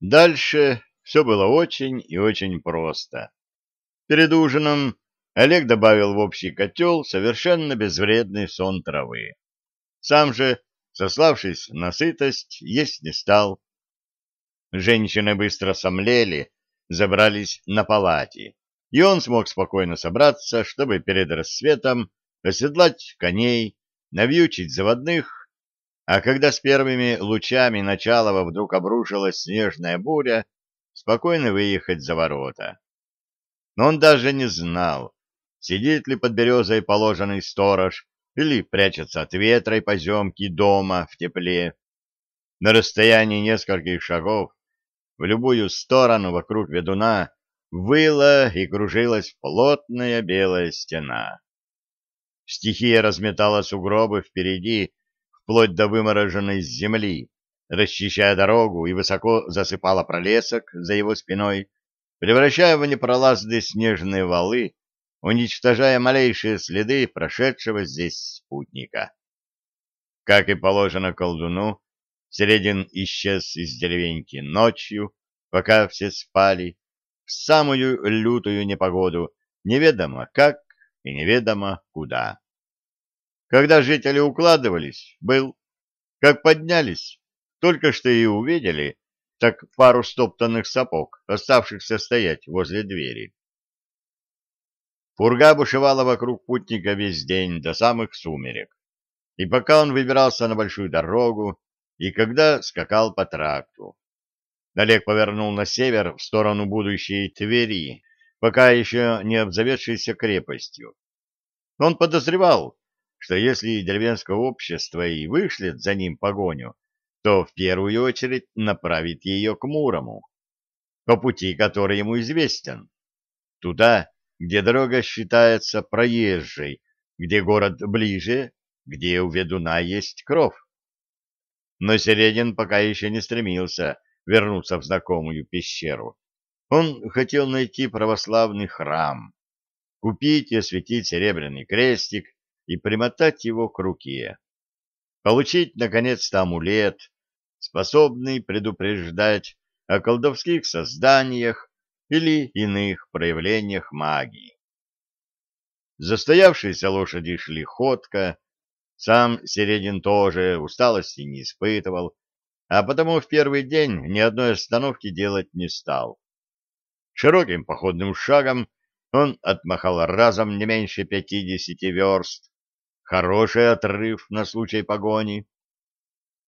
Дальше все было очень и очень просто. Перед ужином Олег добавил в общий котел совершенно безвредный сон травы. Сам же, сославшись на сытость, есть не стал. Женщины быстро сомлели, забрались на палати, и он смог спокойно собраться, чтобы перед рассветом оседлать коней, навьючить заводных, а когда с первыми лучами начала вдруг обрушилась снежная буря, спокойно выехать за ворота. Но он даже не знал, сидит ли под березой положенный сторож или прячется от ветра и поземки дома в тепле. На расстоянии нескольких шагов в любую сторону вокруг ведуна выла и кружилась плотная белая стена. Стихия разметала сугробы впереди, вплоть до вымороженной земли, расчищая дорогу и высоко засыпала пролесок за его спиной, превращая в непролазные снежные валы, уничтожая малейшие следы прошедшего здесь спутника. Как и положено колдуну, Середин исчез из деревеньки ночью, пока все спали, в самую лютую непогоду, неведомо как и неведомо куда. Когда жители укладывались, был, как поднялись, только что и увидели, так пару стоптанных сапог, оставшихся стоять возле двери. Фурга бушевала вокруг путника весь день до самых сумерек. И пока он выбирался на большую дорогу, и когда скакал по тракту. Олег повернул на север в сторону будущей Твери, пока еще не обзаведшейся крепостью. Он подозревал, что если деревенское общество и вышлет за ним погоню, то в первую очередь направит ее к Мурому, по пути, который ему известен, туда, где дорога считается проезжей, где город ближе, где у ведуна есть кров. Но Середин пока еще не стремился вернуться в знакомую пещеру. Он хотел найти православный храм, купить и осветить серебряный крестик и примотать его к руке. Получить, наконец-то, амулет, способный предупреждать о колдовских созданиях или иных проявлениях магии. Застоявшиеся лошади шли ходко, сам Середин тоже усталости не испытывал, а потому в первый день ни одной остановки делать не стал. Широким походным шагом он отмахал разом не меньше пятидесяти верст, хороший отрыв на случай погони.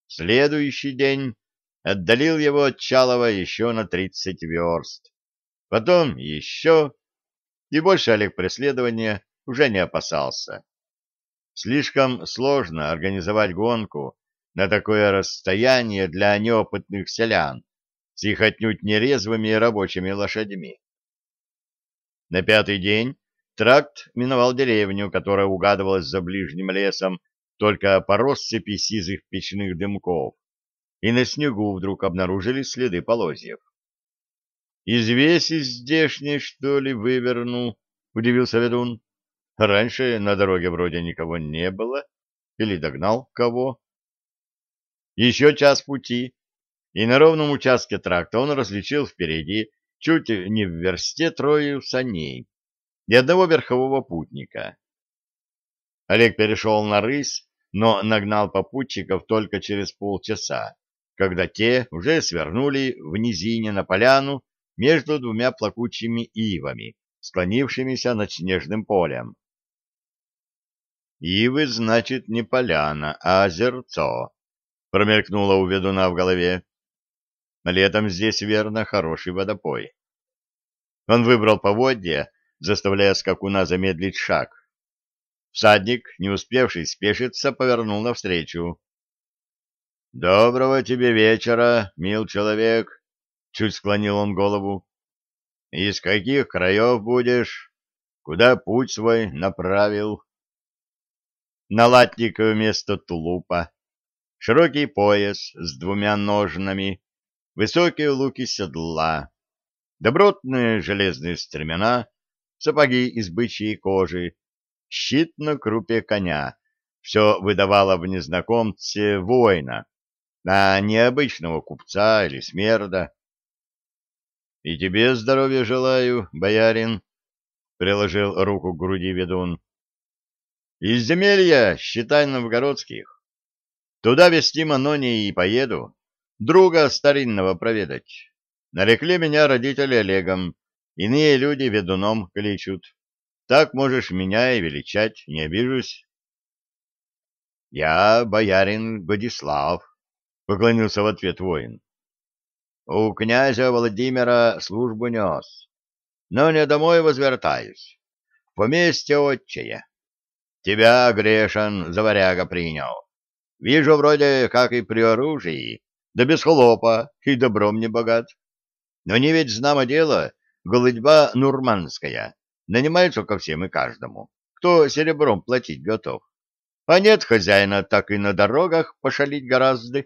Следующий день отдалил его от Чалова еще на тридцать верст. Потом еще, и больше Олег преследования уже не опасался. Слишком сложно организовать гонку на такое расстояние для неопытных селян с их отнюдь нерезвыми рабочими лошадьми. На пятый день тракт миновал деревню, которая угадывалась за ближним лесом только по россыпи сизых печных дымков, и на снегу вдруг обнаружили следы полозьев. «Извеси здешний, что ли, вывернул?» — удивился ведун. «Раньше на дороге вроде никого не было. Или догнал кого?» Еще час пути, и на ровном участке тракта он различил впереди, чуть не в версте, трое саней и одного верхового путника. Олег перешел на рысь, но нагнал попутчиков только через полчаса, когда те уже свернули в низине на поляну между двумя плакучими ивами, склонившимися над снежным полем. «Ивы, значит, не поляна, а озерцо», — промелькнуло у ведуна в голове. «Летом здесь, верно, хороший водопой». Он выбрал поводья, заставляя скакуна замедлить шаг. Всадник, не успевший спешиться, повернул навстречу. «Доброго тебе вечера, мил человек!» — чуть склонил он голову. «Из каких краев будешь? Куда путь свой направил?» На латник вместо тулупа, широкий пояс с двумя ножнами, высокие луки седла, добротные железные стремена, сапоги из бычьей кожи, щит на крупе коня. Все выдавало в незнакомце воина, а не обычного купца или смерда. И тебе здоровья желаю, боярин, — приложил руку к груди ведун. — Из земелья, считай, новгородских. Туда вести Манони и поеду, друга старинного проведать. Нарекли меня родители Олегом, иные люди ведуном кличут. Так можешь меня и величать, не обижусь. — Я боярин Годислав, — поклонился в ответ воин. — У князя Владимира службу нес, но не домой возвертаюсь, в поместье отчее. Тебя, грешен, за варяга принял. Вижу, вроде как и при оружии, да без холопа, и добром не богат. Но не ведь знамо дело, голодьба нурманская, нанимается ко всем и каждому, кто серебром платить готов. А нет хозяина, так и на дорогах пошалить гораздо.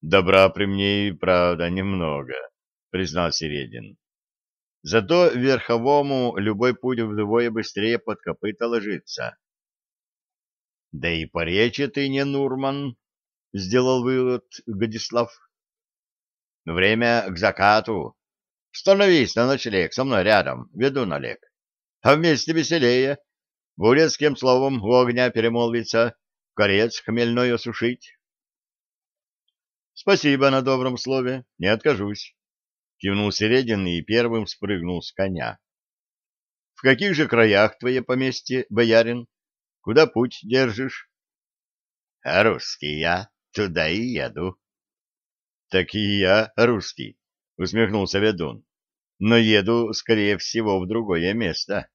Добра при мне и правда немного, признал Середин. Зато верховому любой путь вдвое быстрее под копыта ложится. — Да и по речи ты не Нурман, — сделал вывод Годислав. — Время к закату. Становись на ночлег со мной рядом, веду Олег. А вместе веселее. Кем словом у огня перемолвиться, корец хмельной осушить. — Спасибо на добром слове, не откажусь кивнул Середин и первым спрыгнул с коня. — В каких же краях твое поместье, боярин? Куда путь держишь? — Русский я, туда и еду. — Так и я русский, — усмехнулся ведун, — но еду, скорее всего, в другое место.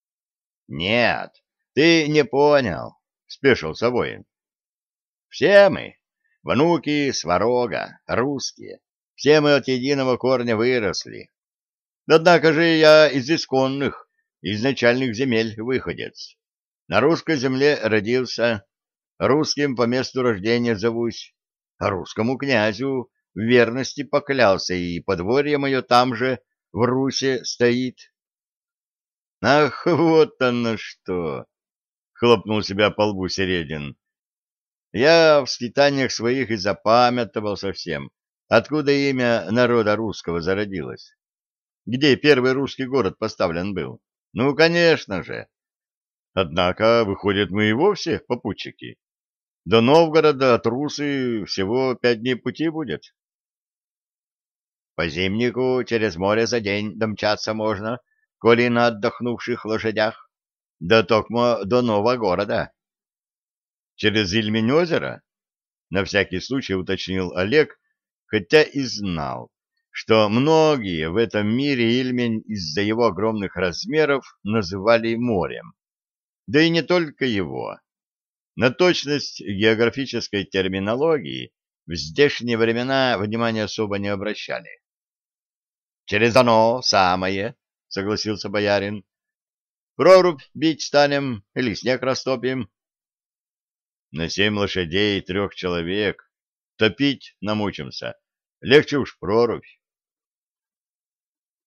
— Нет, ты не понял, — спешился воин. — Все мы, внуки Сварога, русские, все мы от единого корня выросли. Однако же я из исконных, изначальных земель выходец. На русской земле родился, русским по месту рождения зовусь, а русскому князю в верности поклялся, и подворье мое там же, в Русе, стоит. — Ах, вот оно что! — хлопнул себя по лбу Середин. — Я в скитаниях своих и запамятовал совсем, Откуда имя народа русского зародилось? Где первый русский город поставлен был? Ну, конечно же. Однако, выходит, мы и вовсе попутчики. До Новгорода от Русы всего пять дней пути будет. По зимнику через море за день домчаться можно, коли на отдохнувших лошадях. До Токмо до Нового города. Через Ильмень озеро? На всякий случай уточнил Олег, хотя и знал, что многие в этом мире Ильмень из-за его огромных размеров называли морем. Да и не только его. На точность географической терминологии в здешние времена внимания особо не обращали. «Через оно самое», — согласился боярин. «Прорубь бить станем или снег растопим?» «На семь лошадей и трех человек Топить намучимся. Легче уж прорубь.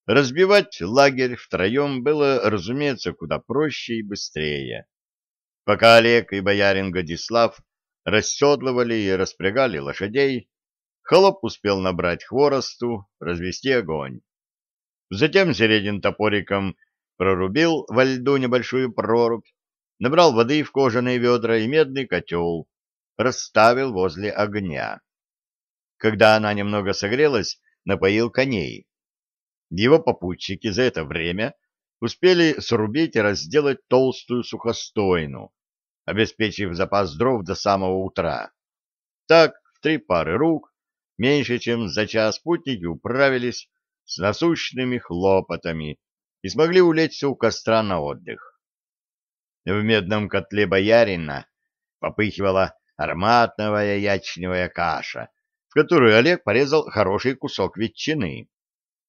Разбивать лагерь втроем было, разумеется, куда проще и быстрее. Пока Олег и боярин Годислав расседлывали и распрягали лошадей, холоп успел набрать хворосту, развести огонь. Затем Середин топориком прорубил во льду небольшую прорубь, набрал воды в кожаные ведра и медный котел, расставил возле огня. Когда она немного согрелась, напоил коней. Его попутчики за это время успели срубить и разделать толстую сухостойну, обеспечив запас дров до самого утра. Так, в три пары рук, меньше чем за час путники управились с насущными хлопотами и смогли улечься у костра на отдых. В медном котле боярина попыхивала ароматная ячневая каша, в которую Олег порезал хороший кусок ветчины,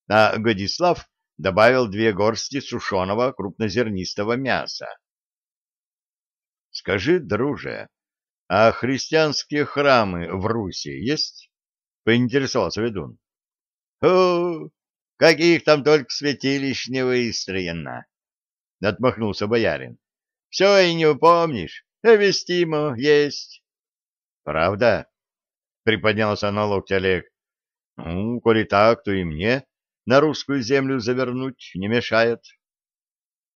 а Годислав добавил две горсти сушеного крупнозернистого мяса. — Скажи, друже, а христианские храмы в Руси есть? — поинтересовался ведун. — О, каких там только святилищ не выстроено! — отмахнулся боярин. — Все и не упомнишь, а вестимо есть. Правда? — приподнялся на локте Олег. — Ну, коли так, то и мне на русскую землю завернуть не мешает.